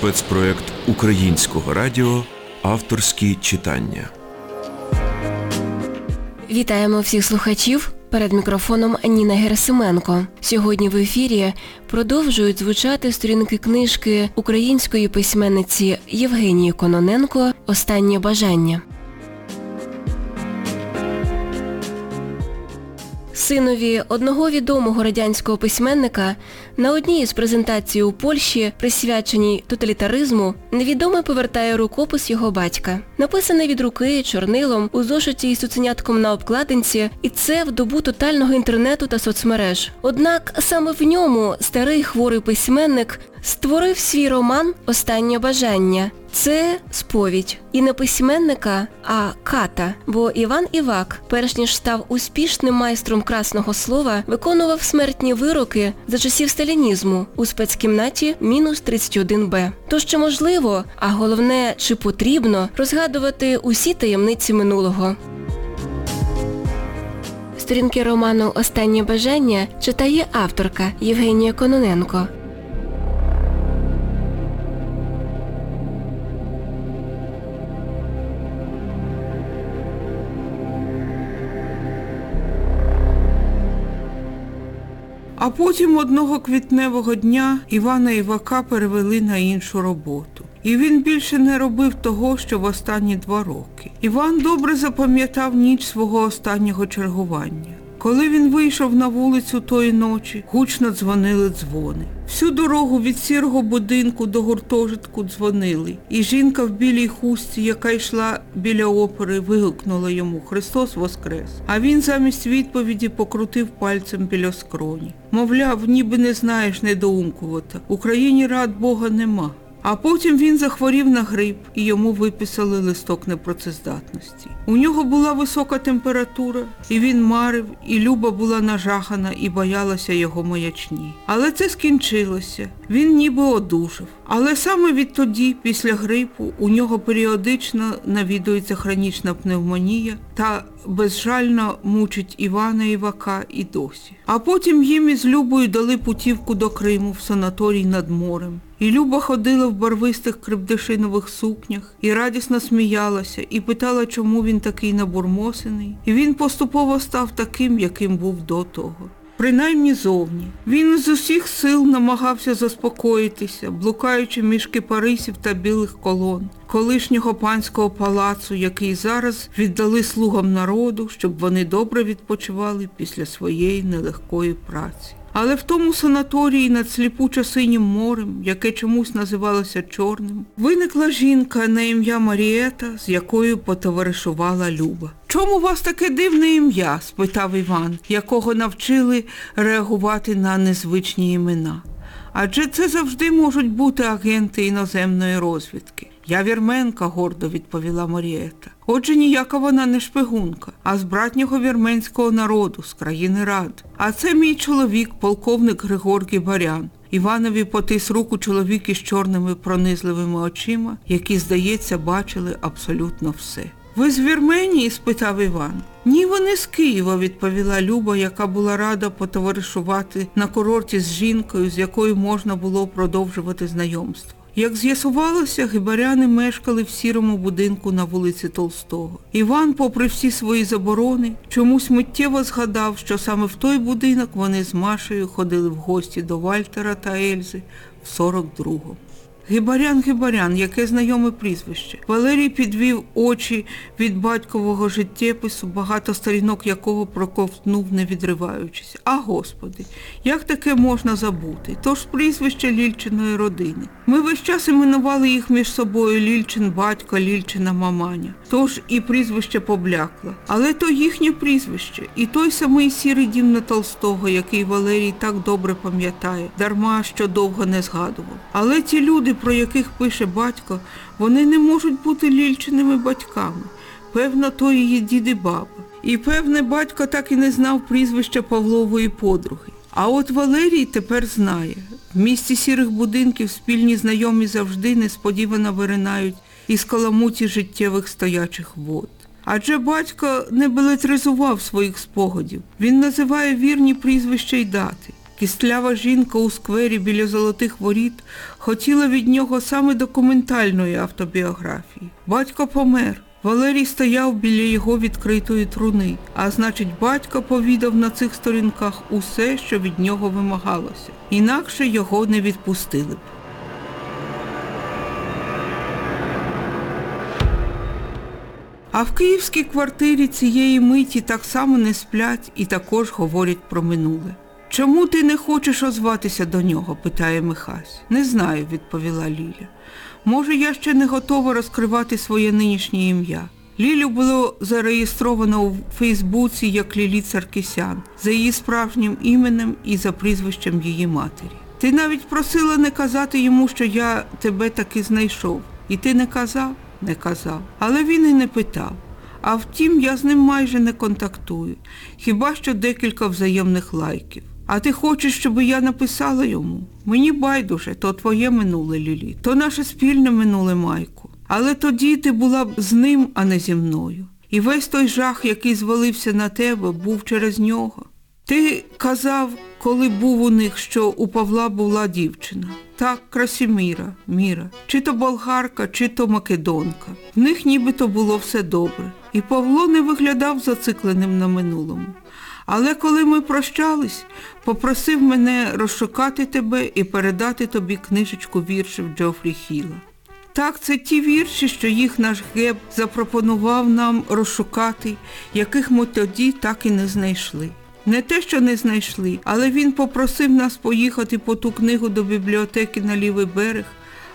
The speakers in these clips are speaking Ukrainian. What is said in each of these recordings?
спецпроект Українського радіо Авторські читання. Вітаємо всіх слухачів. Перед мікрофоном Ніна Герасименко. Сьогодні в ефірі продовжують звучати сторінки книжки української письменниці Євгенії Кононенко Останнє бажання. Синові одного відомого радянського письменника на одній із презентацій у Польщі, присвяченій тоталітаризму, невідомий повертає рукопис його батька. Написаний від руки чорнилом у зошиті із цуценятком на обкладинці, і це в добу тотального інтернету та соцмереж. Однак саме в ньому старий хворий письменник створив свій роман Останнє бажання. Це сповідь. І не письменника, а ката. Бо Іван Івак, перш ніж став успішним майстром красного слова, виконував смертні вироки за часів сталінізму у спецкімнаті мінус 31Б. То що можливо, а головне, чи потрібно, розгадувати усі таємниці минулого. Сторінки роману Останнє бажання читає авторка Євгенія Кононенко. А потім одного квітневого дня Івана Івака перевели на іншу роботу. І він більше не робив того, що в останні два роки. Іван добре запам'ятав ніч свого останнього чергування. Коли він вийшов на вулицю тої ночі, гучно дзвонили дзвони. Всю дорогу від сірого будинку до гуртожитку дзвонили, і жінка в білій хустці, яка йшла біля опери, вигукнула йому Христос Воскрес. А він замість відповіді покрутив пальцем біля скроні. Мовляв, ніби не знаєш недоумкувата. Україні рад Бога нема. А потім він захворів на грип і йому виписали листок непрацездатності. У нього була висока температура, і він марив, і Люба була нажахана і боялася його маячні. Але це скінчилося. Він ніби одужав. Але саме відтоді, після грипу, у нього періодично навідується хронічна пневмонія та безжально мучить Івана Івака і досі. А потім їм із Любою дали путівку до Криму в санаторій над морем. І Люба ходила в барвистих крепдешинових сукнях і радісно сміялася, і питала, чому він такий набурмосений. І він поступово став таким, яким був до того. Принаймні зовні. Він з усіх сил намагався заспокоїтися, блукаючи між кипарисів та білих колон, колишнього панського палацу, який зараз віддали слугам народу, щоб вони добре відпочивали після своєї нелегкої праці. Але в тому санаторії над сліпучо синім морем, яке чомусь називалося Чорним, виникла жінка на ім'я Марієта, з якою потоваришувала Люба. Чому у вас таке дивне ім'я? спитав Іван, якого навчили реагувати на незвичні імена. Адже це завжди можуть бути агенти іноземної розвідки. Я вірменка, гордо відповіла Марієта. Отже, ніяка вона не шпигунка, а з братнього вірменського народу, з країни Рад. А це мій чоловік, полковник Григорій Барян. Іванові потис руку чоловік із чорними пронизливими очима, які, здається, бачили абсолютно все. Ви з Вірменії? спитав Іван. Ні, вони з Києва, відповіла Люба, яка була рада потоваришувати на курорті з жінкою, з якою можна було продовжувати знайомство. Як з'ясувалося, гибаряни мешкали в сірому будинку на вулиці Толстого. Іван, попри всі свої заборони, чомусь миттєво згадав, що саме в той будинок вони з Машею ходили в гості до Вальтера та Ельзи в 42-му. Гибарян Гибарян, яке знайоме прізвище. Валерій підвів очі від батькового життєпису, багато сторінок якого проковтнув, не відриваючись. А господи, як таке можна забути? Тож прізвище Лільчиної родини. Ми весь час іменували їх між собою Лільчин батько, Лільчина маманя. Тож і прізвище поблякло. Але то їхнє прізвище. І той самий сірий дім на Толстого, який Валерій так добре пам'ятає, дарма що довго не згадував. Але ті люди, про яких пише батько, вони не можуть бути лільчиними батьками. Певно, то її дід і баба. І певне, батько так і не знав прізвища Павлової подруги. А от Валерій тепер знає. В місті сірих будинків спільні знайомі завжди несподівано виринають із каламуті життєвих стоячих вод. Адже батько не белетризував своїх спогадів. Він називає вірні прізвища й дати. Кістлява жінка у сквері біля золотих воріт хотіла від нього саме документальної автобіографії. Батько помер. Валерій стояв біля його відкритої труни, а значить, батько повідав на цих сторінках усе, що від нього вимагалося. Інакше його не відпустили б. А в київській квартирі цієї миті так само не сплять і також говорять про минуле. Чому ти не хочеш озватися до нього? питає Михась. Не знаю, відповіла Ліля. Може, я ще не готова розкривати своє нинішнє ім'я. Лілю було зареєстровано у Фейсбуці як Лілі Царкісян за її справжнім іменем і за прізвищем її матері. Ти навіть просила не казати йому, що я тебе таки знайшов. І ти не казав? Не казав. Але він і не питав. А втім, я з ним майже не контактую. Хіба що декілька взаємних лайків. А ти хочеш, щоб я написала йому? Мені байдуже, то твоє минуле Лілі, то наше спільне минуле Майку. Але тоді ти була б з ним, а не зі мною. І весь той жах, який звалився на тебе, був через нього. Ти казав, коли був у них, що у Павла була дівчина. Так, Красіміра, Міра, чи то болгарка, чи то македонка. В них нібито було все добре. І Павло не виглядав зацикленим на минулому. Але коли ми прощались, попросив мене розшукати тебе і передати тобі книжечку віршів Джофрі Хіла. Так, це ті вірші, що їх наш Геб запропонував нам розшукати, яких ми тоді так і не знайшли. Не те, що не знайшли, але він попросив нас поїхати по ту книгу до бібліотеки на лівий берег,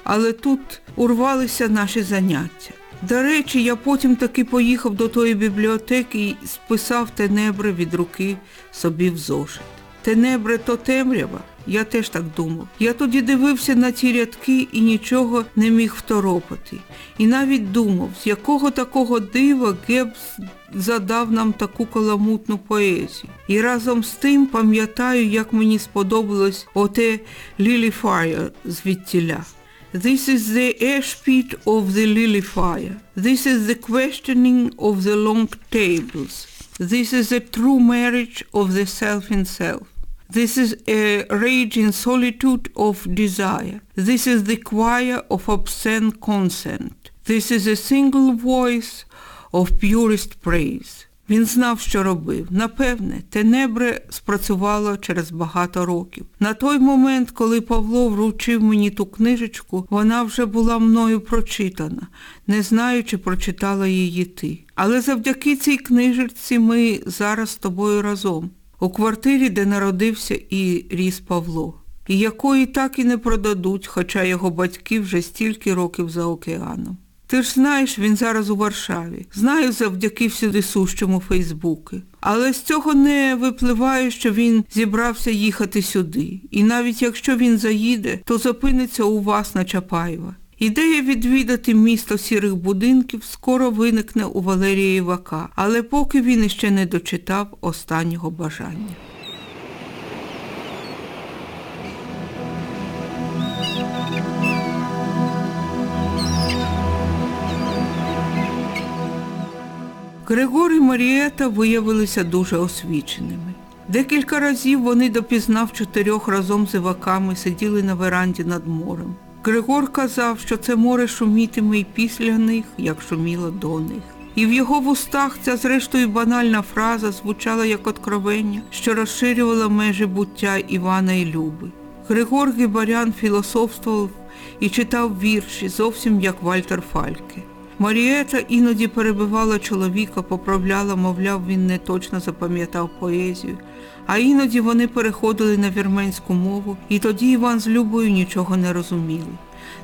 але тут урвалися наші заняття. До речі, я потім таки поїхав до тої бібліотеки і списав тенебри від руки собі в зошит. Тенебри то темрява, я теж так думав. Я тоді дивився на ті рядки і нічого не міг второпати. І навіть думав, з якого такого дива Геббс задав нам таку каламутну поезію. І разом з тим пам'ятаю, як мені сподобалось оте Lily Fire звідтіля. This is the airspit of the lily fire. This is the questioning of the long tables. This is a true marriage of the self in self. This is a raging solitude of desire. This is the choir of obscene consent. This is a single voice of purest praise. Він знав, що робив. Напевне, тенебре спрацювало через багато років. На той момент, коли Павло вручив мені ту книжечку, вона вже була мною прочитана, не знаю, чи прочитала її ти. Але завдяки цій книжечці ми зараз з тобою разом, у квартирі, де народився і ріс Павло, і якої так і не продадуть, хоча його батьки вже стільки років за океаном. Ти ж знаєш, він зараз у Варшаві. Знаю завдяки всюди сущому Фейсбуки. Але з цього не випливає, що він зібрався їхати сюди. І навіть якщо він заїде, то зупиниться у вас на Чапаєва. Ідея відвідати місто сірих будинків скоро виникне у Валерія Івака, але поки він іще не дочитав останнього бажання. Григор і Марієта виявилися дуже освіченими. Декілька разів вони допізна в чотирьох разом з іваками сиділи на веранді над морем. Григор казав, що це море шумітиме і після них, як шуміло до них. І в його вустах ця зрештою банальна фраза звучала як откровення, що розширювала межі буття Івана і Люби. Григор Гибарян філософствував і читав вірші, зовсім як Вальтер Фальке. Марієта іноді перебивала чоловіка, поправляла, мовляв, він не точно запам'ятав поезію, а іноді вони переходили на вірменську мову, і тоді Іван з Любою нічого не розуміли.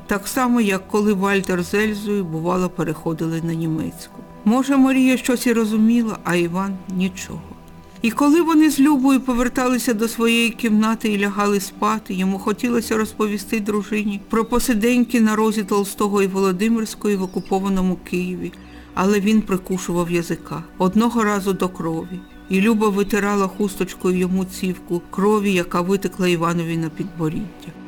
Так само, як коли Вальтер з Ельзою, бувало, переходили на німецьку. Може, Марія щось і розуміла, а Іван нічого. І коли вони з Любою поверталися до своєї кімнати і лягали спати, йому хотілося розповісти дружині про посиденьки на розі Толстого і Володимирської в окупованому Києві, але він прикушував язика одного разу до крові. І Люба витирала хусточкою йому цівку крові, яка витекла Іванові на підборіддя.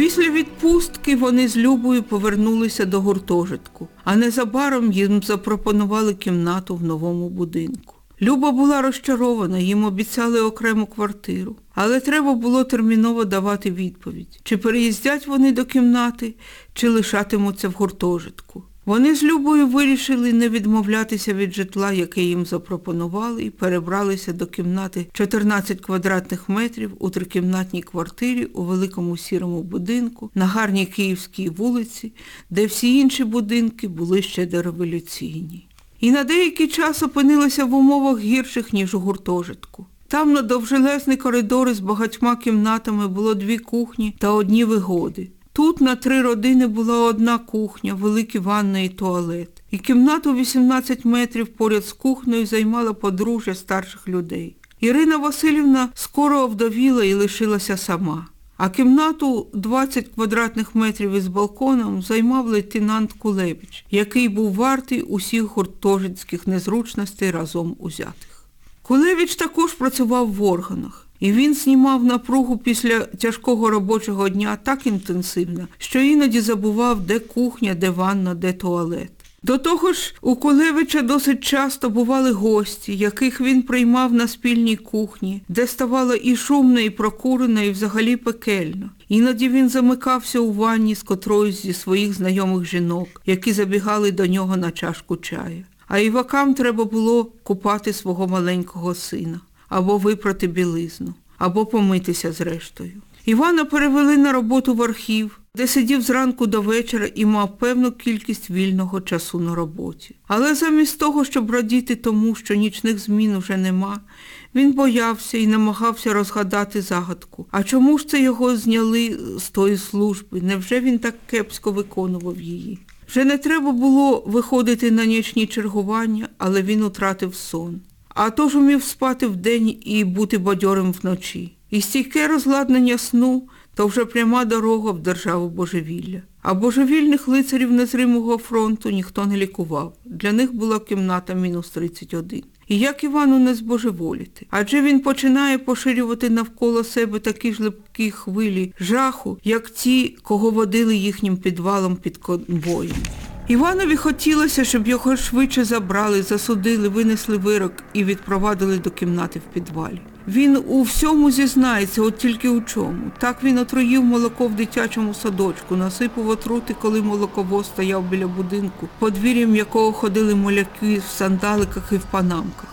Після відпустки вони з Любою повернулися до гуртожитку, а незабаром їм запропонували кімнату в новому будинку. Люба була розчарована, їм обіцяли окрему квартиру. Але треба було терміново давати відповідь, чи переїздять вони до кімнати, чи лишатимуться в гуртожитку. Вони з Любою вирішили не відмовлятися від житла, яке їм запропонували, і перебралися до кімнати 14 квадратних метрів у трикімнатній квартирі у великому сірому будинку на гарній київській вулиці, де всі інші будинки були ще дореволюційні. І на деякий час опинилися в умовах гірших, ніж у гуртожитку. Там на довжелезні коридори з багатьма кімнатами було дві кухні та одні вигоди. Тут на три родини була одна кухня, великі ванна і туалет. І кімнату 18 метрів поряд з кухнею займала подружжя старших людей. Ірина Васильівна скоро овдовіла і лишилася сама. А кімнату 20 квадратних метрів із балконом займав лейтенант Кулевич, який був вартий усіх гуртожитських незручностей разом узятих. Кулевич також працював в органах, і він знімав напругу після тяжкого робочого дня так інтенсивно, що іноді забував, де кухня, де ванна, де туалет. До того ж, у Кулевича досить часто бували гості, яких він приймав на спільній кухні, де ставало і шумно, і прокурено, і взагалі пекельно. Іноді він замикався у ванні з котроюсь зі своїх знайомих жінок, які забігали до нього на чашку чаю. А Івакам треба було купати свого маленького сина, або випрати білизну, або помитися зрештою. Івана перевели на роботу в архів, де сидів зранку до вечора і мав певну кількість вільного часу на роботі. Але замість того, щоб радіти тому, що нічних змін уже нема, він боявся і намагався розгадати загадку. А чому ж це його зняли з тої служби? Невже він так кепсько виконував її? Вже не треба було виходити на нічні чергування, але він утратив сон. А тож умів спати вдень і бути бадьорим вночі. І стійке розладнання сну то вже пряма дорога в державу божевілля. А божевільних лицарів незримого фронту ніхто не лікував. Для них була кімната мінус 31. І як Івану не збожеволіти? Адже він починає поширювати навколо себе такі ж липкі хвилі жаху, як ті, кого водили їхнім підвалом під конвоєм. Іванові хотілося, щоб його швидше забрали, засудили, винесли вирок і відпровадили до кімнати в підвалі. Він у всьому зізнається, от тільки у чому. Так він отруїв молоко в дитячому садочку, насипав отрути, коли молоковоз стояв біля будинку, подвір'ям якого ходили моляки в сандаликах і в панамках.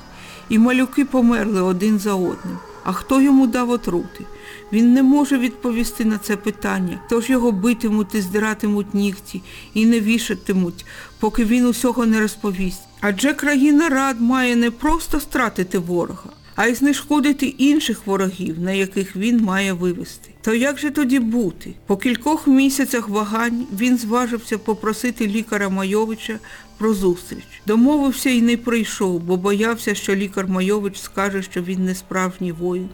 І малюки померли один за одним. А хто йому дав отрути? Він не може відповісти на це питання, тож його битимуть і здиратимуть нігті і не вішатимуть, поки він усього не розповість. Адже країна рад має не просто стратити ворога, а й знешкодити інших ворогів, на яких він має вивести. То як же тоді бути? По кількох місяцях вагань він зважився попросити лікаря Майовича про зустріч. Домовився і не прийшов, бо боявся, що лікар Майович скаже, що він не справжній воїн,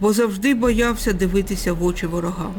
бо завжди боявся дивитися в очі ворогам.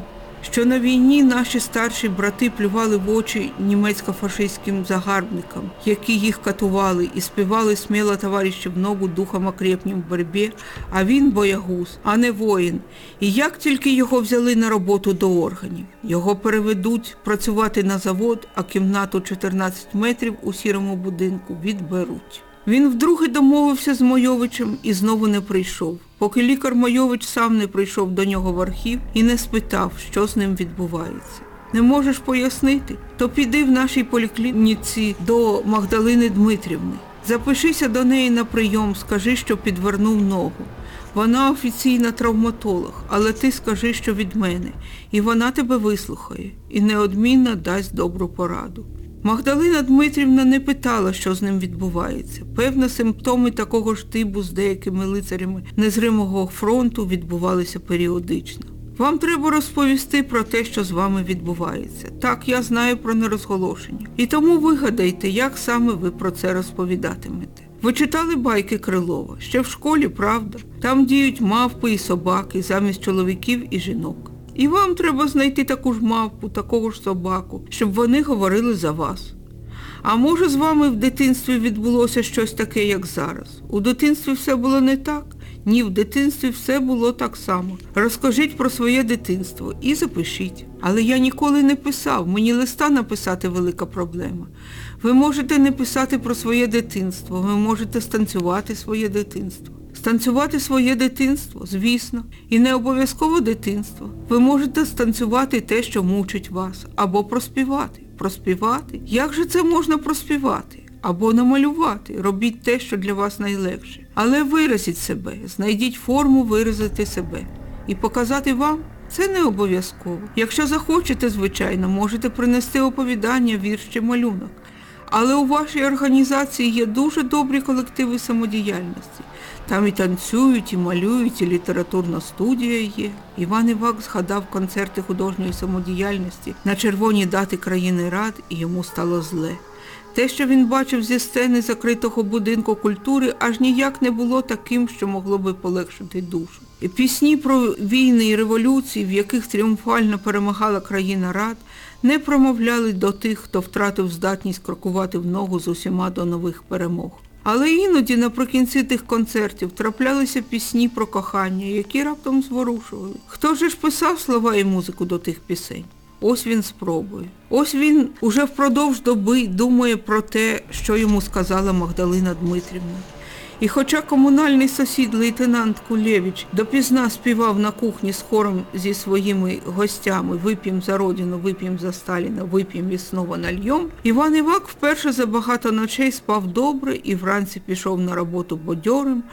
Що на війні наші старші брати плювали в очі німецько-фашистським загарбникам, які їх катували і співали сміло товариші в ногу духом окрепнім в боротьбі, а він боягуз, а не воїн. І як тільки його взяли на роботу до органів, його переведуть працювати на завод, а кімнату 14 метрів у сірому будинку відберуть. Він вдруге домовився з Мойовичем і знову не прийшов, поки лікар Мойович сам не прийшов до нього в архів і не спитав, що з ним відбувається. Не можеш пояснити? То піди в нашій поліклініці до Магдалини Дмитрівни. Запишися до неї на прийом, скажи, що підвернув ногу. Вона офіційна травматолог, але ти скажи, що від мене, і вона тебе вислухає, і неодмінно дасть добру пораду. Магдалина Дмитрівна не питала, що з ним відбувається. Певно, симптоми такого ж типу з деякими лицарями незримого фронту відбувалися періодично. Вам треба розповісти про те, що з вами відбувається. Так, я знаю про нерозголошення. І тому вигадайте, як саме ви про це розповідатимете. Ви читали байки Крилова? Ще в школі, правда? Там діють мавпи і собаки замість чоловіків і жінок. І вам треба знайти таку ж мавпу, такого ж собаку, щоб вони говорили за вас. А може з вами в дитинстві відбулося щось таке, як зараз? У дитинстві все було не так? Ні, в дитинстві все було так само. Розкажіть про своє дитинство і запишіть. Але я ніколи не писав, мені листа написати велика проблема. Ви можете не писати про своє дитинство, ви можете станцювати своє дитинство. Станцювати своє дитинство, звісно, і не обов'язково дитинство. Ви можете станцювати те, що мучить вас, або проспівати. Проспівати? Як же це можна проспівати? Або намалювати, робіть те, що для вас найлегше. Але виразіть себе, знайдіть форму виразити себе. І показати вам це не обов'язково. Якщо захочете, звичайно, можете принести оповідання, вірш чи малюнок. Але у вашій організації є дуже добрі колективи самодіяльності. Там і танцюють, і малюють, і літературна студія є. Іван Івак згадав концерти художньої самодіяльності на червоні дати країни рад, і йому стало зле. Те, що він бачив зі сцени закритого будинку культури, аж ніяк не було таким, що могло би полегшити душу. Пісні про війни і революції, в яких тріумфально перемагала країна рад, не промовляли до тих, хто втратив здатність крокувати в ногу з усіма до нових перемог. Але іноді наприкінці тих концертів траплялися пісні про кохання, які раптом зворушували. Хто же ж писав слова і музику до тих пісень? Ось він спробує. Ось він уже впродовж доби думає про те, що йому сказала Магдалина Дмитрівна. І хоча комунальний сусід лейтенант Кулєвич допізна співав на кухні з хором зі своїми гостями «Вип'єм за родину, вип'єм за Сталіна, вип'єм і снова нальєм», Іван Івак вперше за багато ночей спав добре і вранці пішов на роботу бодьорим,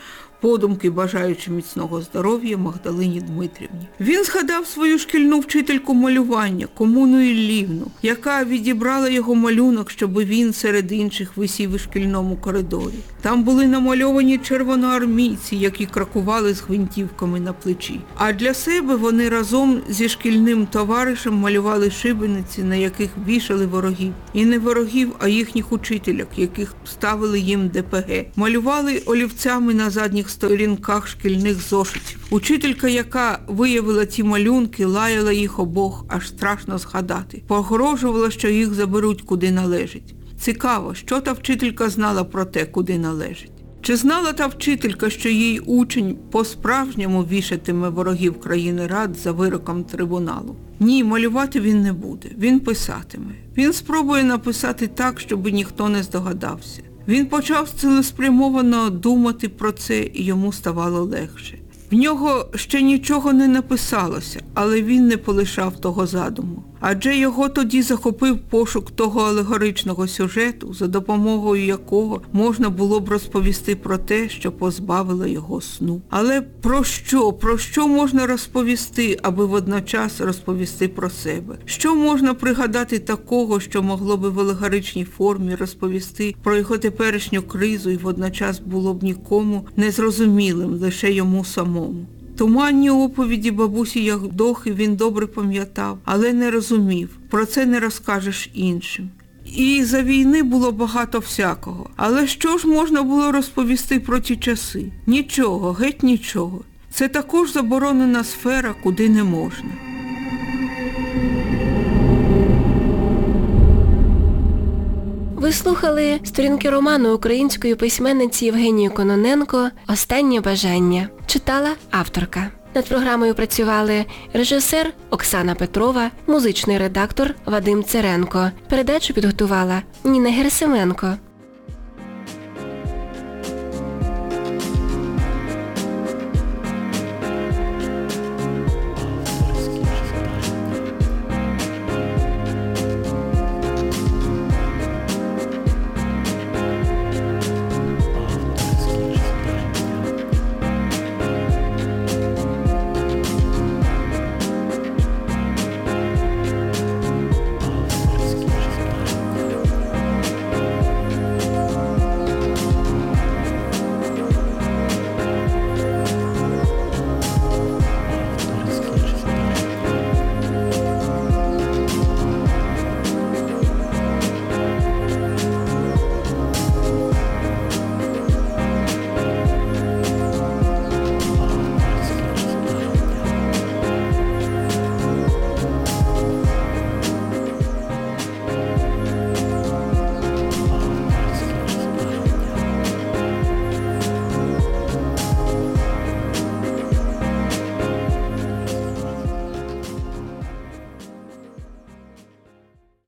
подумки бажаючи міцного здоров'я Магдалині Дмитрівні. Він згадав свою шкільну вчительку малювання, комуну Іллівну, яка відібрала його малюнок, щоб він серед інших висів у шкільному коридорі. Там були намальовані червоноармійці, які крокували з гвинтівками на плечі. А для себе вони разом зі шкільним товаришем малювали шибениці, на яких вішали ворогів. І не ворогів, а їхніх учителях, яких ставили їм ДПГ. Малювали олівцями на задніх сторінках шкільних зошитів. Учителька, яка виявила ці малюнки, лаяла їх обох, аж страшно згадати. Погрожувала, що їх заберуть куди належить. Цікаво, що та вчителька знала про те, куди належить. Чи знала та вчителька, що її учень по-справжньому вішатиме ворогів країни рад за вироком трибуналу? Ні, малювати він не буде, він писатиме. Він спробує написати так, щоб ніхто не здогадався. Він почав цілеспрямовано думати про це, і йому ставало легше. В нього ще нічого не написалося, але він не полишав того задуму. Адже його тоді захопив пошук того алегоричного сюжету, за допомогою якого можна було б розповісти про те, що позбавило його сну. Але про що? Про що можна розповісти, аби водночас розповісти про себе? Що можна пригадати такого, що могло би в алегоричній формі розповісти про його теперішню кризу і водночас було б нікому незрозумілим, лише йому самому? Туманні оповіді бабусі Ягдохи він добре пам'ятав, але не розумів. Про це не розкажеш іншим. І за війни було багато всякого. Але що ж можна було розповісти про ті часи? Нічого, геть нічого. Це також заборонена сфера, куди не можна. Ви слухали сторінки роману української письменниці Євгенії Кононенко Останнє бажання. Читала авторка. Над програмою працювали режисер Оксана Петрова, музичний редактор Вадим Церенко. Передачу підготувала Ніна Герасименко.